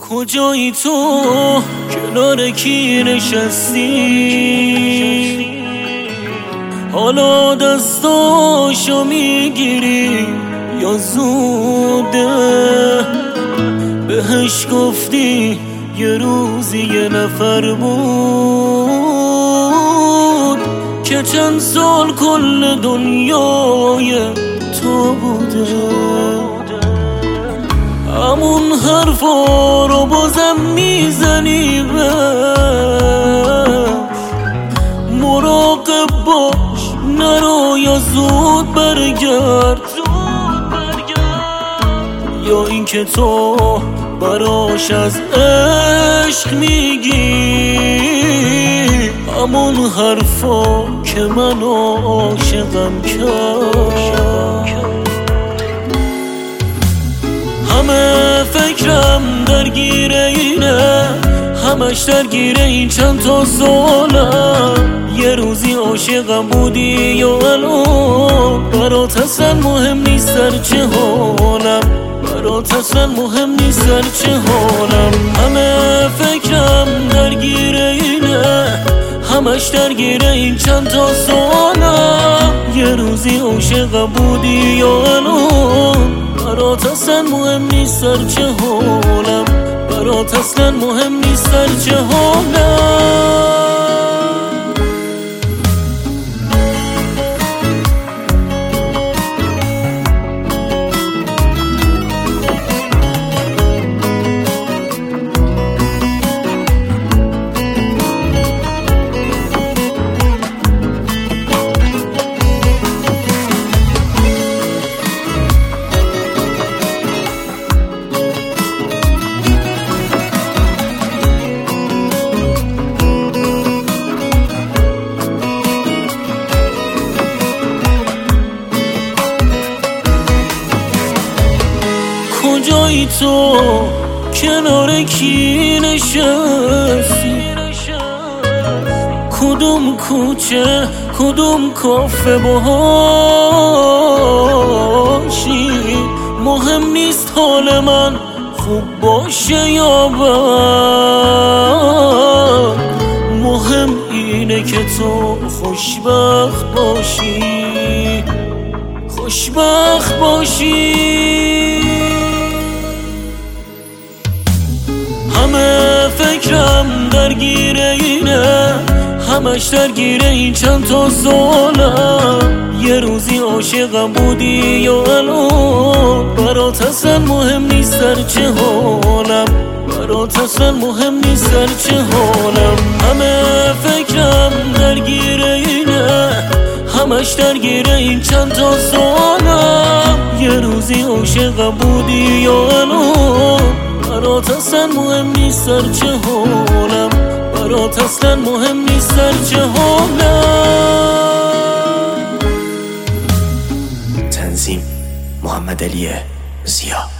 کجایی تو کنار کی نشستی؟ حالا دستاشو می‌گیری یا زوده؟ بهش گفتی یه روزی یه نفر بود که چند سال کل دنیای تو بوده. همون حرفا رو بازم می‌زنی مراقب باش نرو یا زود برگرد. یا اینکه تو براش از عشق میگی. همون حرفا که من عاشقم کرد. فکرم درگیر اینه همش درگیر این چند تا سالم یه روزی عاشقم بودی یا الان؟ برات اصلا مهم نیست در چه حالم. برات اصلا مهم نیست در چه حالم. همه فکرم درگیر اینه همش درگیر این چند تا سالم یه روزی عاشقم بودی یا الان؟ برات اصلا مهم نیست در چه حالم. برات اصلا مهم نیست در چه حالم. تو کنار کی نشستی؟ کدوم کوچه کدوم کافه باشی؟ مهم نیست حال من خوب باشه یا بد. مهم اینه که تو خوشبخت باشی. خوشبخت باشی. فکرم درگیر اینه همش درگیر این چند تا سالم یه روزی عاشقم بودی یا الان برات اصلا مهم نیست در چه حالم برات اصلا مهم نیست در چه حالم همه فکرم درگیر اینه همش درگیر این چند تا سالم یه روزی عاشقم بودی یا الان برات اصلا مهم نیست در چه حالم. برات اصلا مهم نیست در چه حالم. تنظیم محمد علی زیا.